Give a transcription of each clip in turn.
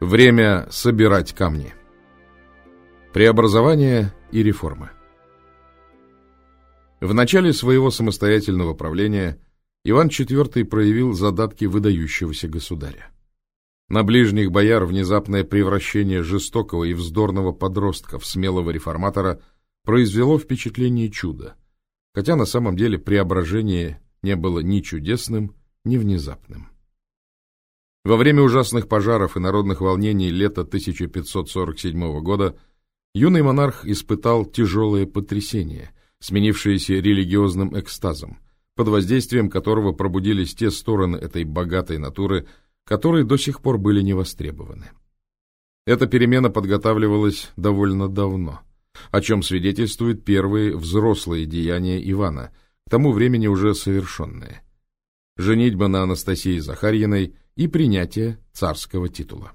Время собирать камни. Преобразование и реформы. В начале своего самостоятельного правления Иван IV проявил задатки выдающегося государя. На ближних бояр внезапное превращение жестокого и вздорного подростка в смелого реформатора произвело впечатление чуда, хотя на самом деле преображение не было ни чудесным, ни внезапным. Во время ужасных пожаров и народных волнений лета 1547 года юный монарх испытал тяжелое потрясение, сменившееся религиозным экстазом, под воздействием которого пробудились те стороны этой богатой натуры, которые до сих пор были не востребованы. Эта перемена подготавливалась довольно давно, о чем свидетельствуют первые взрослые деяния Ивана, к тому времени уже совершенные. Женитьба на Анастасии Захарьиной – и принятие царского титула.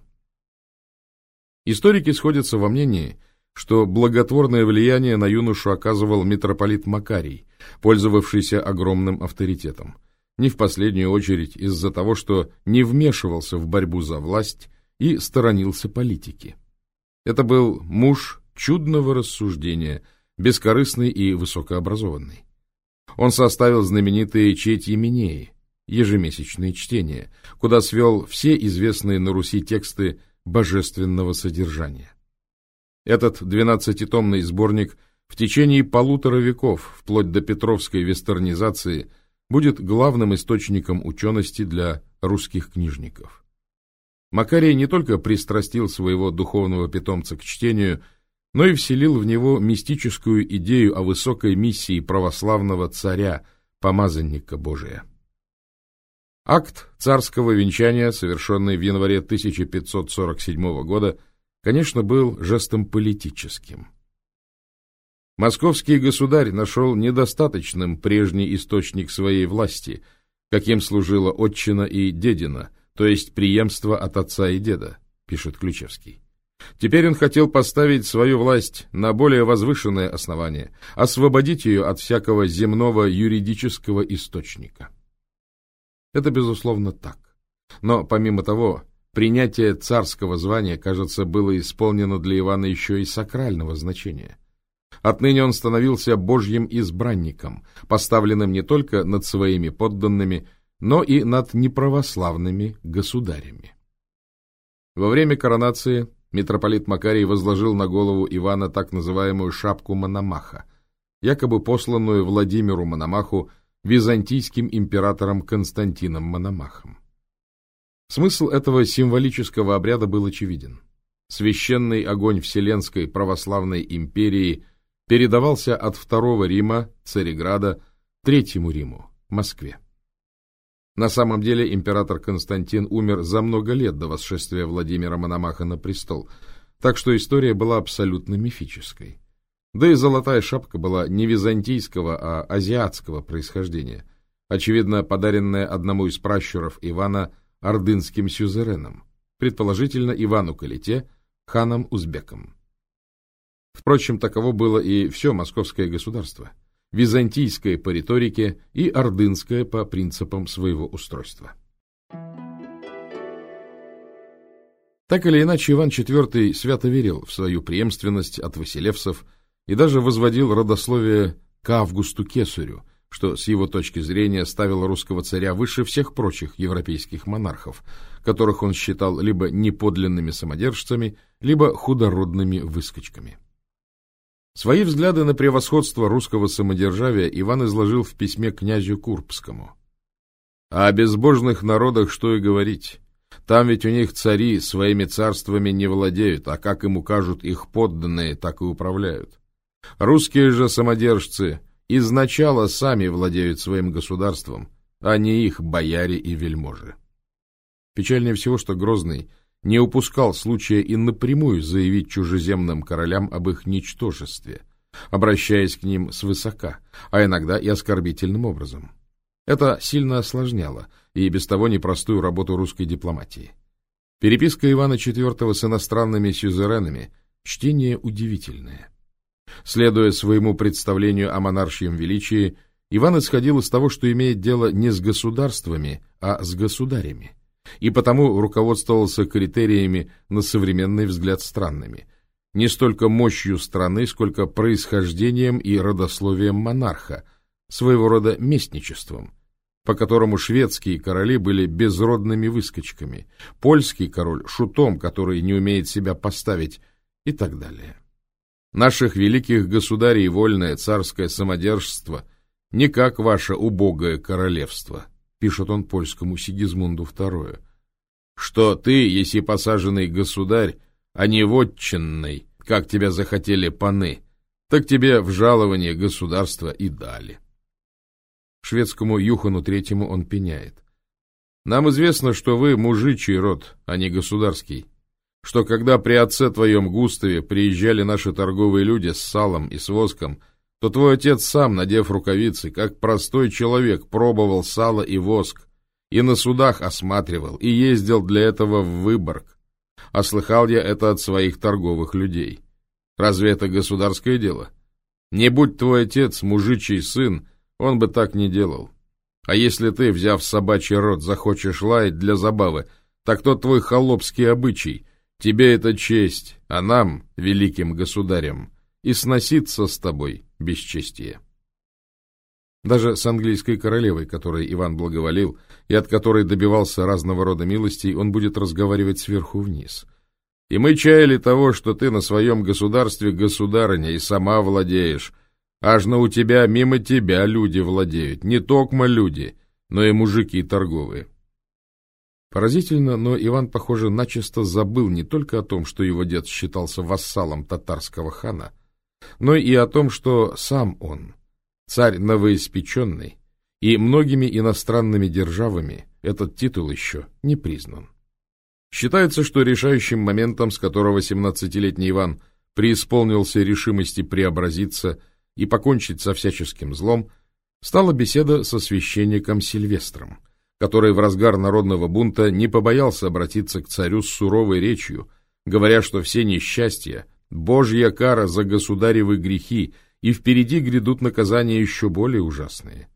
Историки сходятся во мнении, что благотворное влияние на юношу оказывал митрополит Макарий, пользовавшийся огромным авторитетом, не в последнюю очередь из-за того, что не вмешивался в борьбу за власть и сторонился политики. Это был муж чудного рассуждения, бескорыстный и высокообразованный. Он составил знаменитые Четьи Минеи, ежемесячные чтения, куда свел все известные на Руси тексты божественного содержания. Этот двенадцатитомный сборник в течение полутора веков, вплоть до Петровской вестернизации, будет главным источником учености для русских книжников. Макарий не только пристрастил своего духовного питомца к чтению, но и вселил в него мистическую идею о высокой миссии православного царя, помазанника Божия. Акт царского венчания, совершенный в январе 1547 года, конечно, был жестом политическим. Московский государь нашел недостаточным прежний источник своей власти, каким служила отчина и дедина, то есть преемство от отца и деда, пишет Ключевский. Теперь он хотел поставить свою власть на более возвышенное основание, освободить ее от всякого земного юридического источника. Это, безусловно, так. Но, помимо того, принятие царского звания, кажется, было исполнено для Ивана еще и сакрального значения. Отныне он становился божьим избранником, поставленным не только над своими подданными, но и над неправославными государями. Во время коронации митрополит Макарий возложил на голову Ивана так называемую шапку Мономаха, якобы посланную Владимиру Мономаху византийским императором Константином Мономахом. Смысл этого символического обряда был очевиден. Священный огонь Вселенской православной империи передавался от Второго Рима, Цареграда, Третьему Риму, Москве. На самом деле император Константин умер за много лет до восшествия Владимира Мономаха на престол, так что история была абсолютно мифической. Да и золотая шапка была не византийского, а азиатского происхождения, очевидно, подаренная одному из пращуров Ивана ордынским сюзереном, предположительно Ивану Калите, ханом Узбеком. Впрочем, таково было и все московское государство, византийское по риторике и ордынское по принципам своего устройства. Так или иначе, Иван IV свято верил в свою преемственность от Василевсов – и даже возводил родословие к Августу Кесарю, что с его точки зрения ставило русского царя выше всех прочих европейских монархов, которых он считал либо неподлинными самодержцами, либо худородными выскочками. Свои взгляды на превосходство русского самодержавия Иван изложил в письме князю Курбскому. А о безбожных народах что и говорить. Там ведь у них цари своими царствами не владеют, а как им укажут их подданные, так и управляют. Русские же самодержцы изначало сами владеют своим государством, а не их бояре и вельможи. Печальнее всего, что Грозный не упускал случая и напрямую заявить чужеземным королям об их ничтожестве, обращаясь к ним свысока, а иногда и оскорбительным образом. Это сильно осложняло и без того непростую работу русской дипломатии. Переписка Ивана IV с иностранными сюзеренами – чтение удивительное. Следуя своему представлению о монаршьем величии, Иван исходил из того, что имеет дело не с государствами, а с государями, и потому руководствовался критериями на современный взгляд странными, не столько мощью страны, сколько происхождением и родословием монарха, своего рода местничеством, по которому шведские короли были безродными выскочками, польский король — шутом, который не умеет себя поставить, и так далее. Наших великих государей вольное царское самодержство не как ваше убогое королевство, пишет он польскому Сигизмунду II, что ты, если посаженный государь, а не вотчинный, как тебя захотели паны, так тебе в жалование государства и дали. Шведскому Юхану Третьему он пеняет. Нам известно, что вы мужичий род, а не государский что когда при отце твоем Густаве приезжали наши торговые люди с салом и с воском, то твой отец сам, надев рукавицы, как простой человек, пробовал сало и воск, и на судах осматривал, и ездил для этого в Выборг. А слыхал я это от своих торговых людей. Разве это государское дело? Не будь твой отец мужичий сын, он бы так не делал. А если ты, взяв собачий рот, захочешь лаять для забавы, так то твой холопский обычай — Тебе это честь, а нам, великим государям, и сноситься с тобой бесчестие. Даже с английской королевой, которой Иван благоволил, и от которой добивался разного рода милостей, он будет разговаривать сверху вниз. И мы чаяли того, что ты на своем государстве государыня и сама владеешь, аж на у тебя мимо тебя люди владеют, не токмо люди, но и мужики торговые. Поразительно, но Иван, похоже, начисто забыл не только о том, что его дед считался вассалом татарского хана, но и о том, что сам он, царь новоиспеченный, и многими иностранными державами этот титул еще не признан. Считается, что решающим моментом, с которого 17-летний Иван преисполнился решимости преобразиться и покончить со всяческим злом, стала беседа со священником Сильвестром – который в разгар народного бунта не побоялся обратиться к царю с суровой речью, говоря, что все несчастья — божья кара за государевы грехи, и впереди грядут наказания еще более ужасные.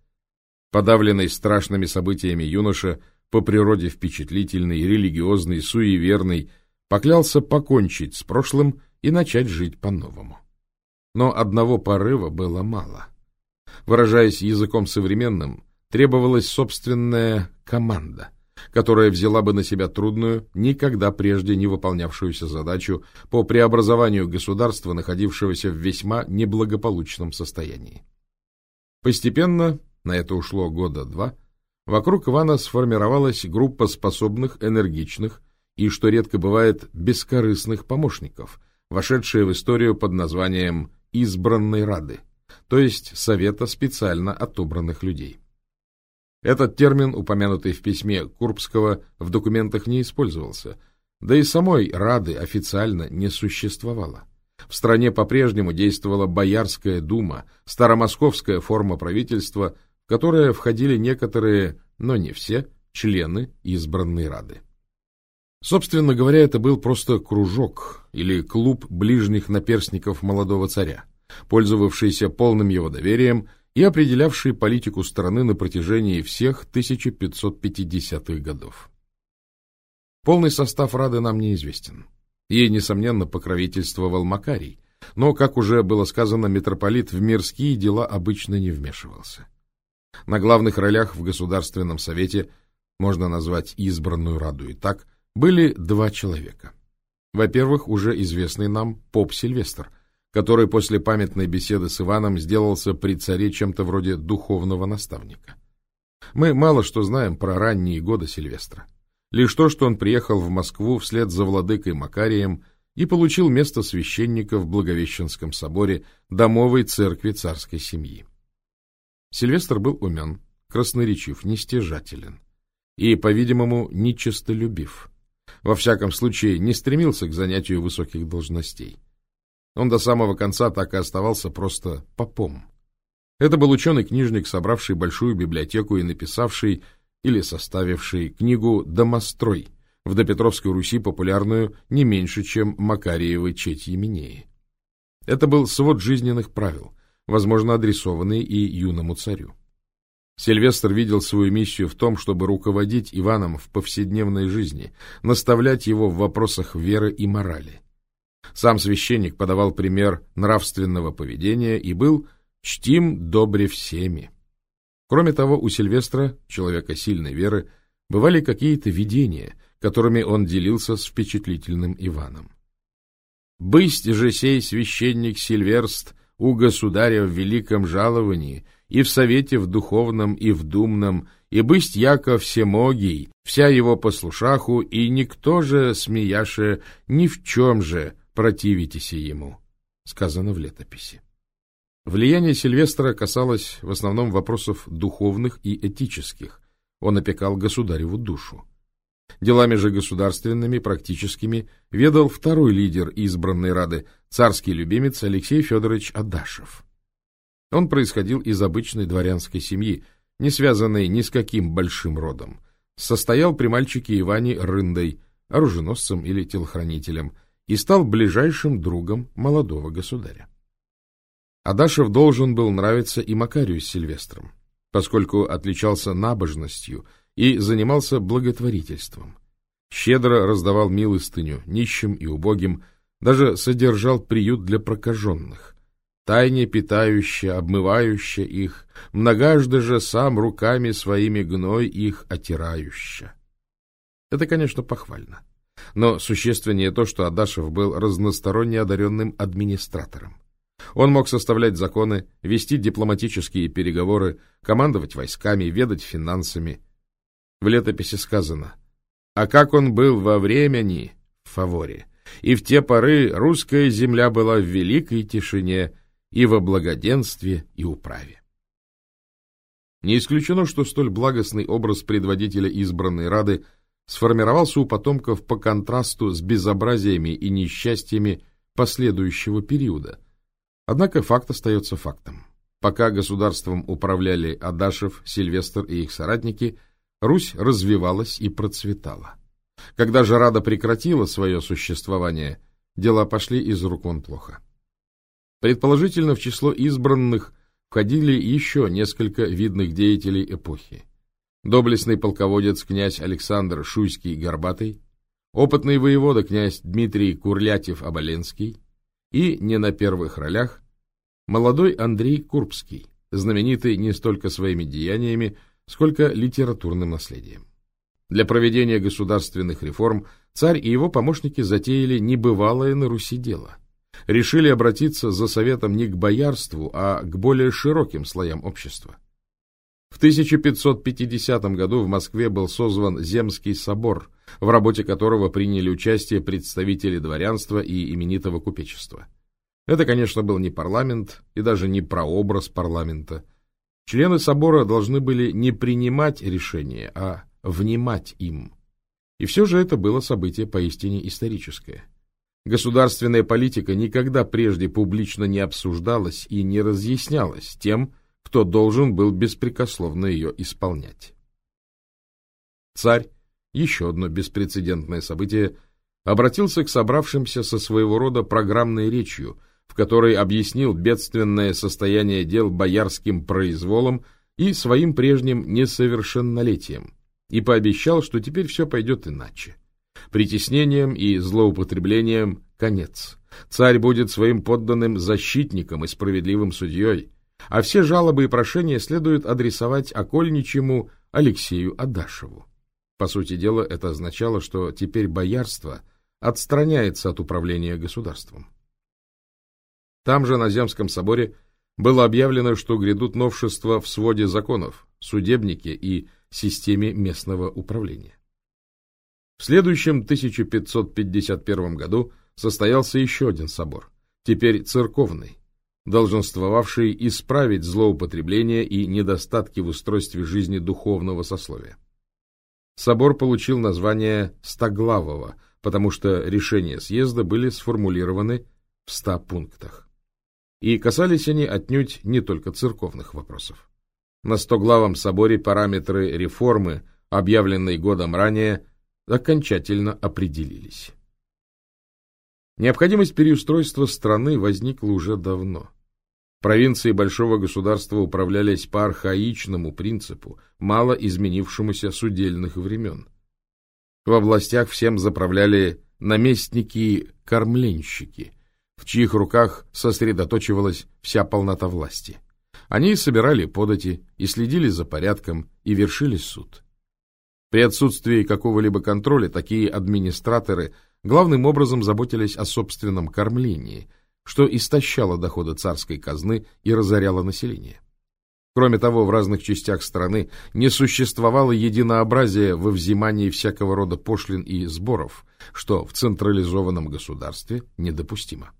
Подавленный страшными событиями юноша, по природе впечатлительный, религиозный, суеверный, поклялся покончить с прошлым и начать жить по-новому. Но одного порыва было мало. Выражаясь языком современным, требовалась собственная команда, которая взяла бы на себя трудную, никогда прежде не выполнявшуюся задачу по преобразованию государства, находившегося в весьма неблагополучном состоянии. Постепенно, на это ушло года два, вокруг Ивана сформировалась группа способных, энергичных и, что редко бывает, бескорыстных помощников, вошедшая в историю под названием «избранной Рады», то есть Совета специально отобранных людей. Этот термин, упомянутый в письме Курбского, в документах не использовался, да и самой Рады официально не существовало. В стране по-прежнему действовала Боярская дума, старомосковская форма правительства, в которое входили некоторые, но не все, члены избранной Рады. Собственно говоря, это был просто кружок или клуб ближних наперсников молодого царя, пользовавшийся полным его доверием и определявшие политику страны на протяжении всех 1550-х годов. Полный состав Рады нам неизвестен. Ей, несомненно, покровительствовал Макарий, но, как уже было сказано, митрополит в мирские дела обычно не вмешивался. На главных ролях в Государственном Совете, можно назвать избранную Раду и так, были два человека. Во-первых, уже известный нам поп Сильвестр – который после памятной беседы с Иваном сделался при царе чем-то вроде духовного наставника. Мы мало что знаем про ранние годы Сильвестра. Лишь то, что он приехал в Москву вслед за владыкой Макарием и получил место священника в Благовещенском соборе домовой церкви царской семьи. Сильвестр был умен, красноречив, нестяжателен и, по-видимому, нечистолюбив. Во всяком случае, не стремился к занятию высоких должностей. Он до самого конца так и оставался просто попом. Это был ученый-книжник, собравший большую библиотеку и написавший или составивший книгу «Домострой», в допетровской Руси популярную не меньше, чем Макариевы Четь Еменеи. Это был свод жизненных правил, возможно, адресованный и юному царю. Сильвестр видел свою миссию в том, чтобы руководить Иваном в повседневной жизни, наставлять его в вопросах веры и морали. Сам священник подавал пример нравственного поведения и был «чтим добре всеми». Кроме того, у Сильвестра, человека сильной веры, бывали какие-то видения, которыми он делился с впечатлительным Иваном. «Бысть же сей священник Сильверст у государя в великом жаловании, и в совете в духовном и в думном, и бысть яко всемогий, вся его послушаху, и никто же, смеяше, ни в чем же противитесь ему», сказано в летописи. Влияние Сильвестра касалось в основном вопросов духовных и этических. Он опекал государеву душу. Делами же государственными, практическими, ведал второй лидер избранной Рады, царский любимец Алексей Федорович Адашев. Он происходил из обычной дворянской семьи, не связанной ни с каким большим родом. Состоял при мальчике Иване Рындой, оруженосцем или телохранителем, и стал ближайшим другом молодого государя. Адашев должен был нравиться и Макарию с Сильвестром, поскольку отличался набожностью и занимался благотворительством. Щедро раздавал милостыню нищим и убогим, даже содержал приют для прокаженных, тайне питающе, обмывающе их, многожды же сам руками своими гной их отирающа. Это, конечно, похвально. Но существеннее то, что Адашев был разносторонне одаренным администратором. Он мог составлять законы, вести дипломатические переговоры, командовать войсками, ведать финансами. В летописи сказано, а как он был во времени в фаворе, и в те поры русская земля была в великой тишине и во благоденстве и управе. Не исключено, что столь благостный образ предводителя избранной Рады сформировался у потомков по контрасту с безобразиями и несчастьями последующего периода – Однако факт остается фактом. Пока государством управляли Адашев, Сильвестр и их соратники, Русь развивалась и процветала. Когда же Рада прекратила свое существование, дела пошли из рук вон плохо. Предположительно, в число избранных входили еще несколько видных деятелей эпохи. Доблестный полководец князь Александр Шуйский-Горбатый, опытный воевода князь Дмитрий Курлятев-Оболенский, и не на первых ролях молодой Андрей Курбский, знаменитый не столько своими деяниями, сколько литературным наследием. Для проведения государственных реформ царь и его помощники затеяли небывалое на Руси дело. Решили обратиться за советом не к боярству, а к более широким слоям общества. В 1550 году в Москве был созван Земский собор, в работе которого приняли участие представители дворянства и именитого купечества. Это, конечно, был не парламент и даже не прообраз парламента. Члены собора должны были не принимать решения, а внимать им. И все же это было событие поистине историческое. Государственная политика никогда прежде публично не обсуждалась и не разъяснялась тем, кто должен был беспрекословно ее исполнять. Царь, еще одно беспрецедентное событие, обратился к собравшимся со своего рода программной речью, в которой объяснил бедственное состояние дел боярским произволом и своим прежним несовершеннолетием, и пообещал, что теперь все пойдет иначе. Притеснением и злоупотреблением конец. Царь будет своим подданным защитником и справедливым судьей, а все жалобы и прошения следует адресовать окольничьему Алексею Адашеву. По сути дела, это означало, что теперь боярство отстраняется от управления государством. Там же, на Земском соборе, было объявлено, что грядут новшества в своде законов, судебнике и системе местного управления. В следующем 1551 году состоялся еще один собор, теперь церковный, долженствовавший исправить злоупотребления и недостатки в устройстве жизни духовного сословия. Собор получил название Стоглавого, потому что решения съезда были сформулированы в ста пунктах. И касались они отнюдь не только церковных вопросов. На Стоглавом соборе параметры реформы, объявленной годом ранее, окончательно определились. Необходимость переустройства страны возникла уже давно. Провинции большого государства управлялись по архаичному принципу, мало изменившемуся с удельных времен. В областях всем заправляли наместники-кормленщики, в чьих руках сосредоточивалась вся полнота власти. Они собирали подати и следили за порядком и вершили суд. При отсутствии какого-либо контроля такие администраторы главным образом заботились о собственном кормлении, что истощало доходы царской казны и разоряло население. Кроме того, в разных частях страны не существовало единообразия во взимании всякого рода пошлин и сборов, что в централизованном государстве недопустимо.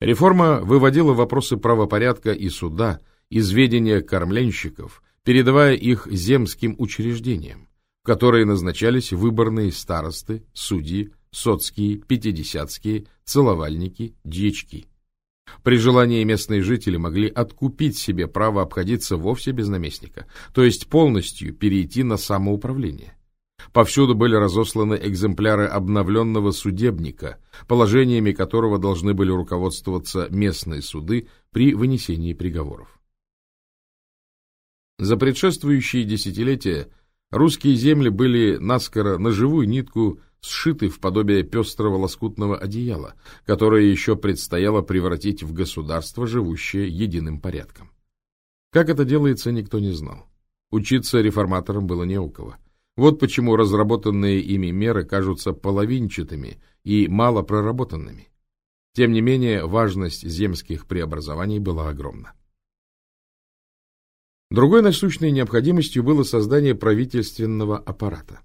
Реформа выводила вопросы правопорядка и суда из ведения кормленщиков, передавая их земским учреждениям, в которые назначались выборные старосты, судьи, соцкие, пятидесятские, целовальники, дьячки. При желании местные жители могли откупить себе право обходиться вовсе без наместника, то есть полностью перейти на самоуправление. Повсюду были разосланы экземпляры обновленного судебника, положениями которого должны были руководствоваться местные суды при вынесении приговоров. За предшествующие десятилетия русские земли были наскоро на живую нитку сшиты в подобие пестрого лоскутного одеяла, которое еще предстояло превратить в государство, живущее единым порядком. Как это делается, никто не знал. Учиться реформаторам было не у кого. Вот почему разработанные ими меры кажутся половинчатыми и мало проработанными. Тем не менее, важность земских преобразований была огромна. Другой насущной необходимостью было создание правительственного аппарата.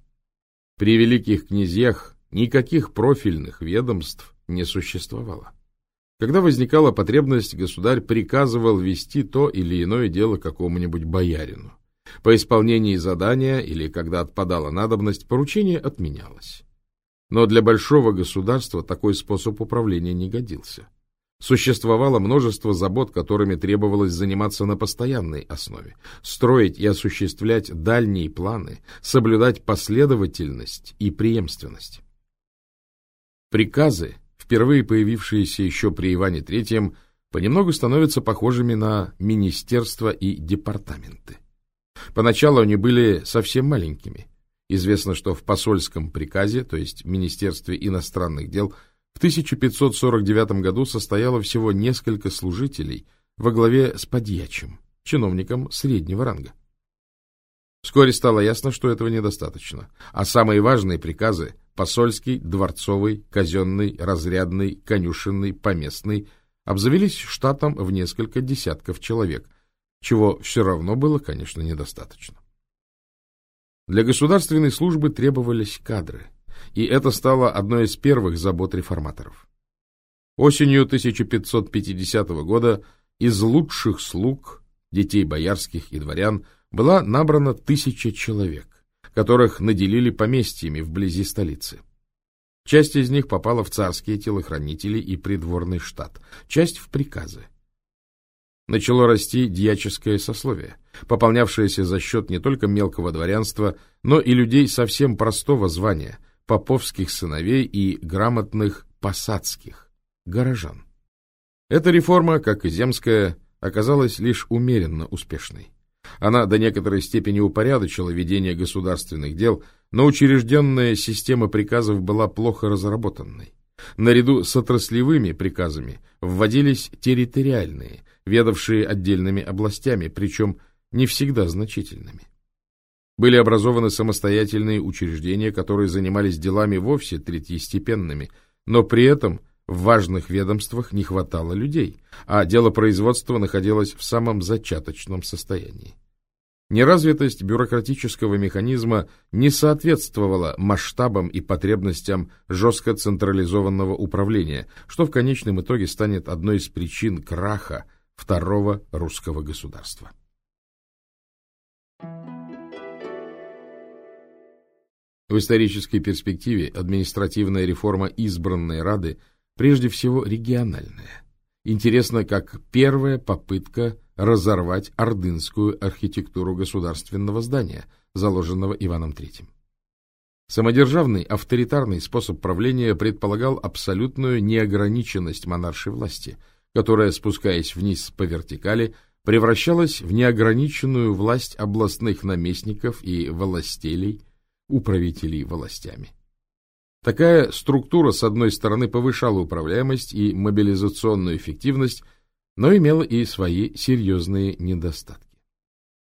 При великих князьях никаких профильных ведомств не существовало. Когда возникала потребность, государь приказывал вести то или иное дело какому-нибудь боярину. По исполнении задания или когда отпадала надобность, поручение отменялось. Но для большого государства такой способ управления не годился. Существовало множество забот, которыми требовалось заниматься на постоянной основе, строить и осуществлять дальние планы, соблюдать последовательность и преемственность. Приказы, впервые появившиеся еще при Иване III, понемногу становятся похожими на министерства и департаменты. Поначалу они были совсем маленькими. Известно, что в посольском приказе, то есть Министерстве иностранных дел, 1549 году состояло всего несколько служителей во главе с подьячим, чиновником среднего ранга. Вскоре стало ясно, что этого недостаточно, а самые важные приказы – посольский, дворцовый, казенный, разрядный, конюшенный, поместный – обзавелись штатом в несколько десятков человек, чего все равно было, конечно, недостаточно. Для государственной службы требовались кадры – и это стало одной из первых забот реформаторов. Осенью 1550 года из лучших слуг, детей боярских и дворян, была набрана тысяча человек, которых наделили поместьями вблизи столицы. Часть из них попала в царские телохранители и придворный штат, часть в приказы. Начало расти дьяческое сословие, пополнявшееся за счет не только мелкого дворянства, но и людей совсем простого звания – поповских сыновей и грамотных посадских, горожан. Эта реформа, как и земская, оказалась лишь умеренно успешной. Она до некоторой степени упорядочила ведение государственных дел, но учрежденная система приказов была плохо разработанной. Наряду с отраслевыми приказами вводились территориальные, ведавшие отдельными областями, причем не всегда значительными. Были образованы самостоятельные учреждения, которые занимались делами вовсе третьестепенными, но при этом в важных ведомствах не хватало людей, а дело производства находилось в самом зачаточном состоянии. Неразвитость бюрократического механизма не соответствовала масштабам и потребностям жестко централизованного управления, что в конечном итоге станет одной из причин краха второго русского государства. В исторической перспективе административная реформа избранной Рады прежде всего региональная. Интересно, как первая попытка разорвать ордынскую архитектуру государственного здания, заложенного Иваном III. Самодержавный авторитарный способ правления предполагал абсолютную неограниченность монаршей власти, которая, спускаясь вниз по вертикали, превращалась в неограниченную власть областных наместников и властелей, управителей властями. Такая структура, с одной стороны, повышала управляемость и мобилизационную эффективность, но имела и свои серьезные недостатки.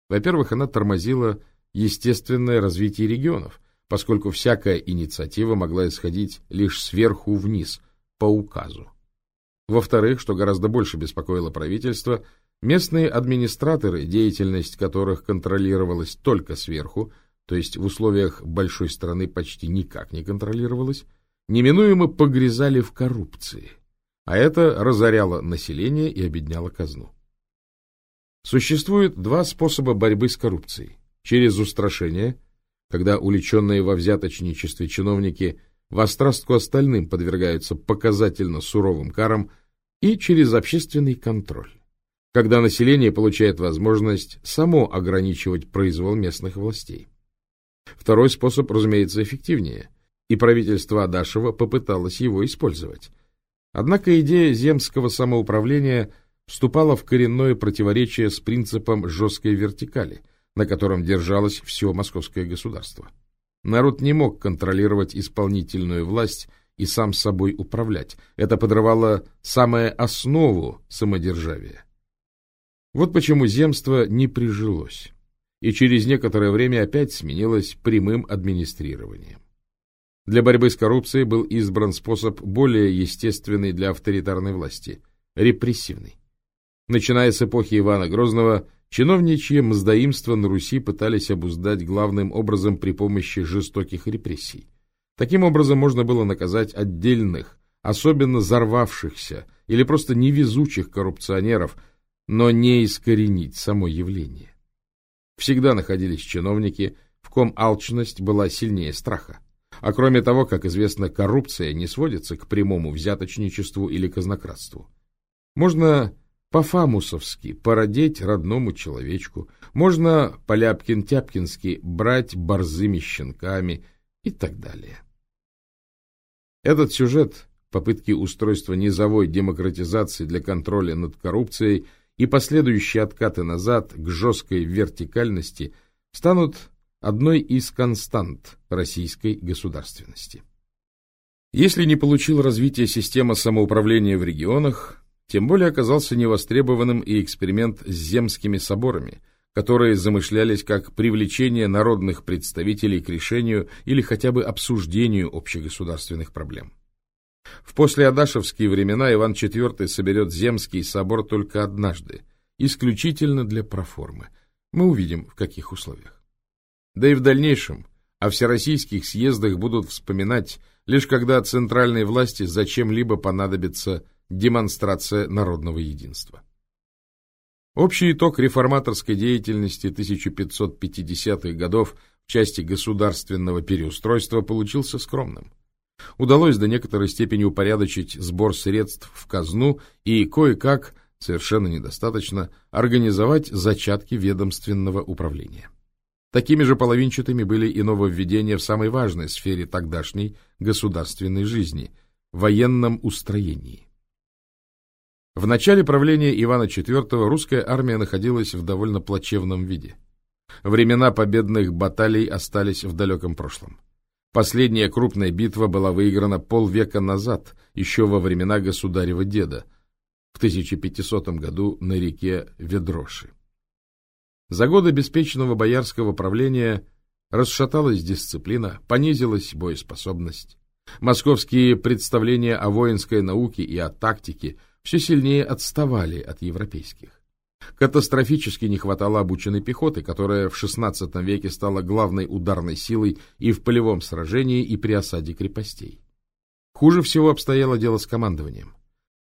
Во-первых, она тормозила естественное развитие регионов, поскольку всякая инициатива могла исходить лишь сверху вниз, по указу. Во-вторых, что гораздо больше беспокоило правительство, местные администраторы, деятельность которых контролировалась только сверху, то есть в условиях большой страны почти никак не контролировалась, неминуемо погрязали в коррупции, а это разоряло население и обедняло казну. Существует два способа борьбы с коррупцией. Через устрашение, когда уличенные во взяточничестве чиновники в острастку остальным подвергаются показательно суровым карам, и через общественный контроль, когда население получает возможность само ограничивать произвол местных властей. Второй способ, разумеется, эффективнее, и правительство Адашева попыталось его использовать. Однако идея земского самоуправления вступала в коренное противоречие с принципом жесткой вертикали, на котором держалось все московское государство. Народ не мог контролировать исполнительную власть и сам собой управлять. Это подрывало самое основу самодержавия. Вот почему земство не прижилось и через некоторое время опять сменилось прямым администрированием. Для борьбы с коррупцией был избран способ более естественный для авторитарной власти – репрессивный. Начиная с эпохи Ивана Грозного, чиновничье мздоимство на Руси пытались обуздать главным образом при помощи жестоких репрессий. Таким образом можно было наказать отдельных, особенно взорвавшихся или просто невезучих коррупционеров, но не искоренить само явление. Всегда находились чиновники, в ком алчность была сильнее страха. А кроме того, как известно, коррупция не сводится к прямому взяточничеству или казнократству. Можно по-фамусовски породеть родному человечку, можно по-ляпкин-тяпкински брать борзыми щенками и так далее. Этот сюжет попытки устройства низовой демократизации для контроля над коррупцией – и последующие откаты назад к жесткой вертикальности станут одной из констант российской государственности. Если не получил развития система самоуправления в регионах, тем более оказался невостребованным и эксперимент с земскими соборами, которые замышлялись как привлечение народных представителей к решению или хотя бы обсуждению общегосударственных проблем. В послеадашевские времена Иван IV соберет Земский собор только однажды, исключительно для проформы. Мы увидим, в каких условиях. Да и в дальнейшем о всероссийских съездах будут вспоминать, лишь когда центральной власти зачем-либо понадобится демонстрация народного единства. Общий итог реформаторской деятельности 1550-х годов в части государственного переустройства получился скромным. Удалось до некоторой степени упорядочить сбор средств в казну и кое-как, совершенно недостаточно, организовать зачатки ведомственного управления. Такими же половинчатыми были и нововведения в самой важной сфере тогдашней государственной жизни – военном устроении. В начале правления Ивана IV русская армия находилась в довольно плачевном виде. Времена победных баталий остались в далеком прошлом. Последняя крупная битва была выиграна полвека назад, еще во времена государева деда, в 1500 году на реке Ведроши. За годы беспечного боярского правления расшаталась дисциплина, понизилась боеспособность. Московские представления о воинской науке и о тактике все сильнее отставали от европейских. Катастрофически не хватало обученной пехоты, которая в XVI веке стала главной ударной силой и в полевом сражении, и при осаде крепостей. Хуже всего обстояло дело с командованием.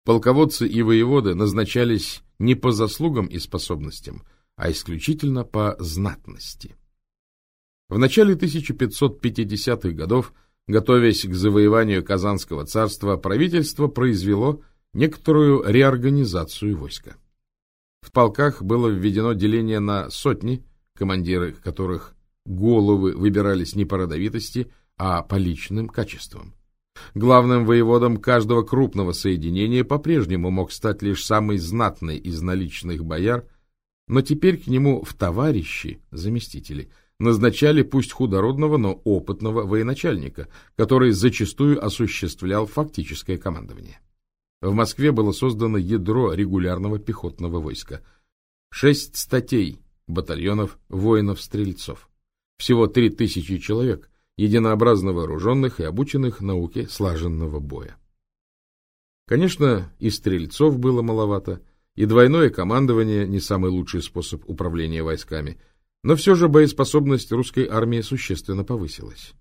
Полководцы и воеводы назначались не по заслугам и способностям, а исключительно по знатности. В начале 1550-х годов, готовясь к завоеванию Казанского царства, правительство произвело некоторую реорганизацию войска. В полках было введено деление на сотни, командиры которых головы выбирались не по родовитости, а по личным качествам. Главным воеводом каждого крупного соединения по-прежнему мог стать лишь самый знатный из наличных бояр, но теперь к нему в товарищи, заместители, назначали пусть худородного, но опытного военачальника, который зачастую осуществлял фактическое командование. В Москве было создано ядро регулярного пехотного войска. Шесть статей батальонов воинов-стрельцов. Всего три тысячи человек, единообразно вооруженных и обученных науке слаженного боя. Конечно, и стрельцов было маловато, и двойное командование не самый лучший способ управления войсками, но все же боеспособность русской армии существенно повысилась.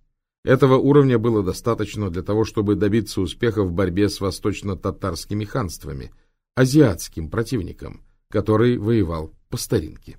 Этого уровня было достаточно для того, чтобы добиться успеха в борьбе с восточно-татарскими ханствами, азиатским противником, который воевал по старинке.